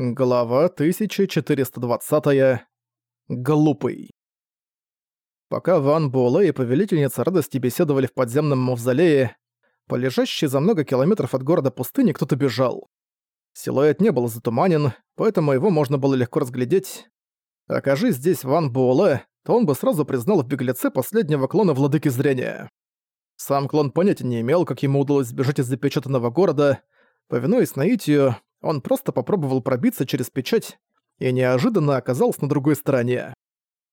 Глава 1420. Глупый. Пока Ван Буэлэ и Повелительница Радости беседовали в подземном мавзолее, по за много километров от города пустыни кто-то бежал. Силуэт не был затуманен, поэтому его можно было легко разглядеть. Окажись здесь Ван Буэлэ, то он бы сразу признал в беглеце последнего клона Владыки Зрения. Сам клон понятия не имел, как ему удалось сбежать из запечатанного города. Повинуясь наитию, он просто попробовал пробиться через печать и неожиданно оказался на другой стороне.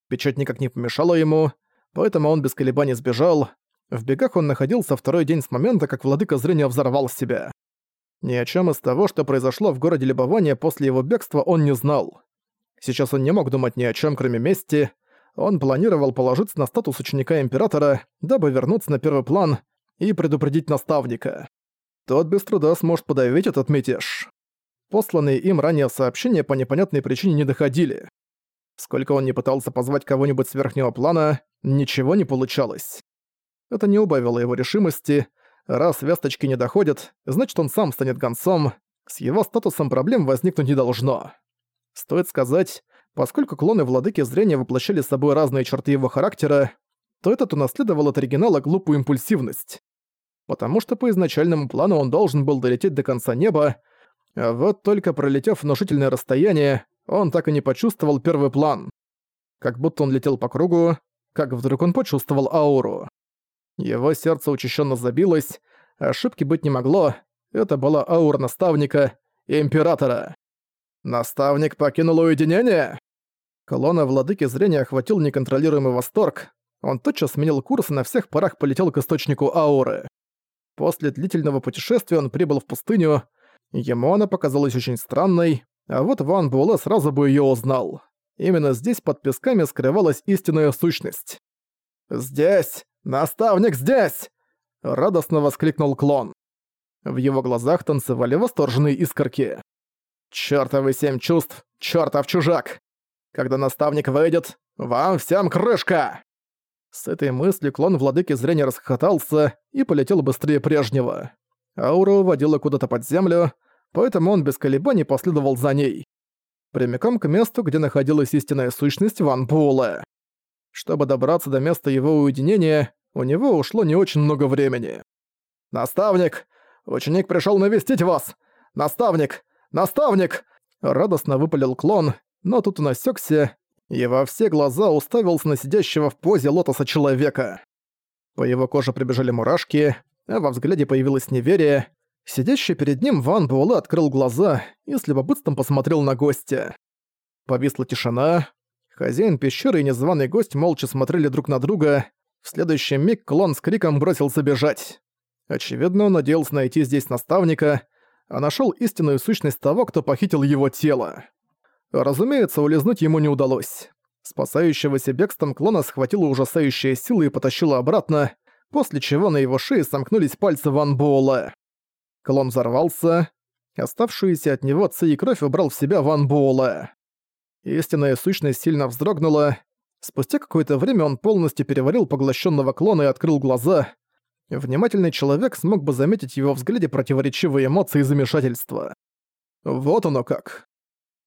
Печать никак не помешала ему, поэтому он без колебаний сбежал. В бегах он находился второй день с момента, как владыка зрения взорвал себя. Ни о чем из того, что произошло в городе Любования после его бегства, он не знал. Сейчас он не мог думать ни о чем, кроме мести. Он планировал положиться на статус ученика Императора, дабы вернуться на первый план и предупредить наставника. Тот без труда сможет подавить этот мятеж. Посланные им ранее сообщения по непонятной причине не доходили. Сколько он не пытался позвать кого-нибудь с верхнего плана, ничего не получалось. Это не убавило его решимости. Раз весточки не доходят, значит он сам станет гонцом. С его статусом проблем возникнуть не должно. Стоит сказать, поскольку клоны Владыки Зрения воплощали с собой разные черты его характера, то этот унаследовал от оригинала глупую импульсивность. Потому что по изначальному плану он должен был долететь до конца неба, вот только пролетев внушительное расстояние, он так и не почувствовал первый план. Как будто он летел по кругу, как вдруг он почувствовал ауру. Его сердце учащенно забилось, ошибки быть не могло, это была аура наставника Императора. Наставник покинул уединение? Колонна владыки зрения охватил неконтролируемый восторг. Он тотчас сменил курс и на всех парах полетел к источнику ауры. После длительного путешествия он прибыл в пустыню, Ему она показалась очень странной, а вот Ван Буэлэ сразу бы её узнал. Именно здесь под песками скрывалась истинная сущность. «Здесь! Наставник здесь!» — радостно воскликнул клон. В его глазах танцевали восторженные искорки. «Чёртовы семь чувств! Чёртов чужак! Когда наставник выйдет, вам всем крышка!» С этой мыслью клон владыки зрения расхохотался и полетел быстрее прежнего. Аура уводила куда-то под землю, поэтому он без колебаний последовал за ней. Прямиком к месту, где находилась истинная сущность Ван Буэлэ. Чтобы добраться до места его уединения, у него ушло не очень много времени. «Наставник! Ученик пришел навестить вас! Наставник! Наставник!» Радостно выпалил клон, но тут он осёкся и во все глаза уставился на сидящего в позе лотоса человека. По его коже прибежали мурашки, а во взгляде появилось неверие. Сидящий перед ним Ван Буэлэ открыл глаза и с любопытством посмотрел на гостя. Повисла тишина. Хозяин пещеры и незваный гость молча смотрели друг на друга. В следующий миг клон с криком бросился бежать. Очевидно, он надеялся найти здесь наставника, а нашел истинную сущность того, кто похитил его тело. Разумеется, улизнуть ему не удалось. Спасающегося бегством клона схватила ужасающая сила и потащила обратно, после чего на его шее сомкнулись пальцы Ван Буэлэ. Клон взорвался. Оставшуюся от него ци и кровь убрал в себя Ван Буэлэ. Истинная сущность сильно вздрогнула. Спустя какое-то время он полностью переварил поглощенного клона и открыл глаза. Внимательный человек смог бы заметить в его взгляде противоречивые эмоции и замешательства. Вот оно как.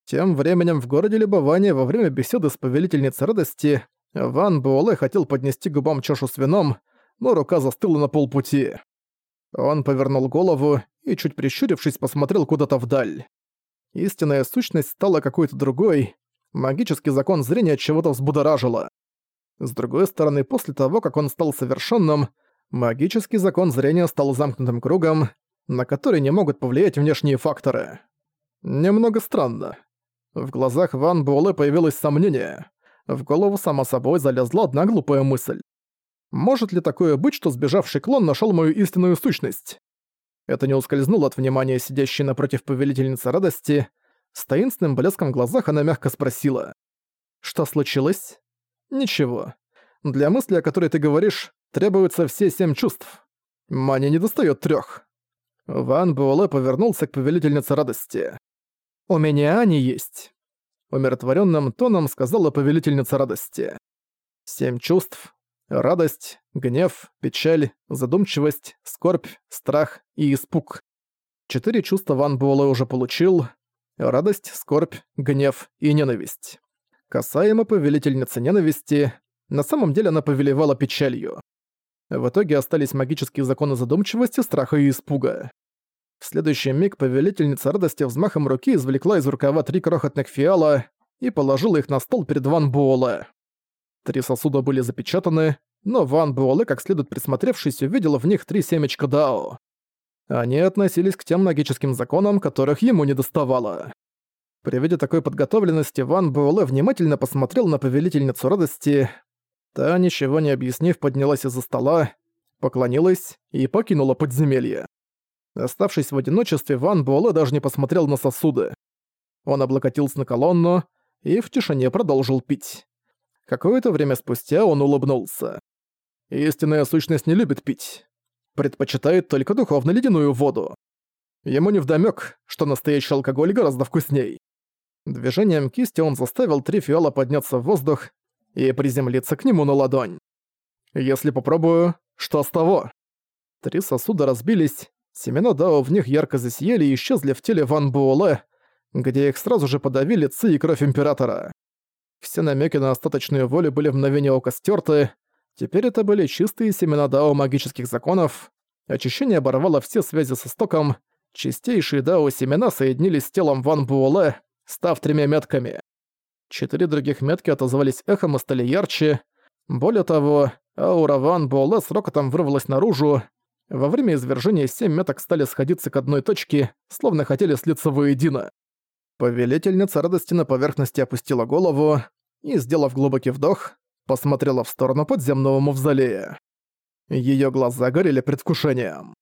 Тем временем в городе Любования во время беседы с повелительницей радости Ван Буэлэ хотел поднести губам чашу с вином, но рука застыла на полпути. Он повернул голову и, чуть прищурившись, посмотрел куда-то вдаль. Истинная сущность стала какой-то другой, магический закон зрения чего-то взбудоражило. С другой стороны, после того, как он стал совершенным, магический закон зрения стал замкнутым кругом, на который не могут повлиять внешние факторы. Немного странно. В глазах Ван Буэлэ появилось сомнение. В голову само собой залезла одна глупая мысль. Может ли такое быть, что сбежавший клон нашел мою истинную сущность? Это не ускользнуло от внимания сидящей напротив повелительницы радости. С таинственным блеском в глазах она мягко спросила. «Что случилось?» «Ничего. Для мысли, о которой ты говоришь, требуются все семь чувств. Мане не достает трех. Ван Буэлэ повернулся к повелительнице радости. «У меня они есть», — умиротворенным тоном сказала повелительница радости. «Семь чувств, радость, гнев, печаль, задумчивость, скорбь, страх и испуг. Четыре чувства Ван Буэлэ уже получил. радость, скорбь, гнев и ненависть. Касаемо повелительницы ненависти, на самом деле она повелевала печалью. В итоге остались магические законы задумчивости, страха и испуга. В следующий миг повелительница радости взмахом руки извлекла из рукава три крохотных фиала и положила их на стол перед Ван Буоле. Три сосуда были запечатаны, но Ван Буоле, как следует присмотревшись, увидела в них три семечка Дао. Они относились к тем магическим законам, которых ему не доставало. При виде такой подготовленности Ван Буэлэ внимательно посмотрел на повелительницу радости. Та, ничего не объяснив, поднялась из-за стола, поклонилась и покинула подземелье. Оставшись в одиночестве, Ван Буэлэ даже не посмотрел на сосуды. Он облокотился на колонну и в тишине продолжил пить. Какое-то время спустя он улыбнулся. Истинная сущность не любит пить предпочитает только духовно-ледяную воду. Ему невдомёк, что настоящий алкоголь гораздо вкусней. Движением кисти он заставил три фиола подняться в воздух и приземлиться к нему на ладонь. Если попробую, что с того? Три сосуда разбились, семена Дао в них ярко засияли и исчезли в теле Ван Буоле, где их сразу же подавили ци и кровь Императора. Все намеки на остаточную волю были в мгновение ока стерты, Теперь это были чистые семена дао магических законов. Очищение оборвало все связи со стоком. Чистейшие дао семена соединились с телом Ван Буэлэ, став тремя метками. Четыре других метки отозвались эхом и стали ярче. Более того, аура Ван Буэлэ с рокотом вырвалась наружу. Во время извержения семь меток стали сходиться к одной точке, словно хотели слиться воедино. Повелительница радости на поверхности опустила голову и, сделав глубокий вдох, посмотрела в сторону подземного мавзолея. Её глаза горели предвкушением.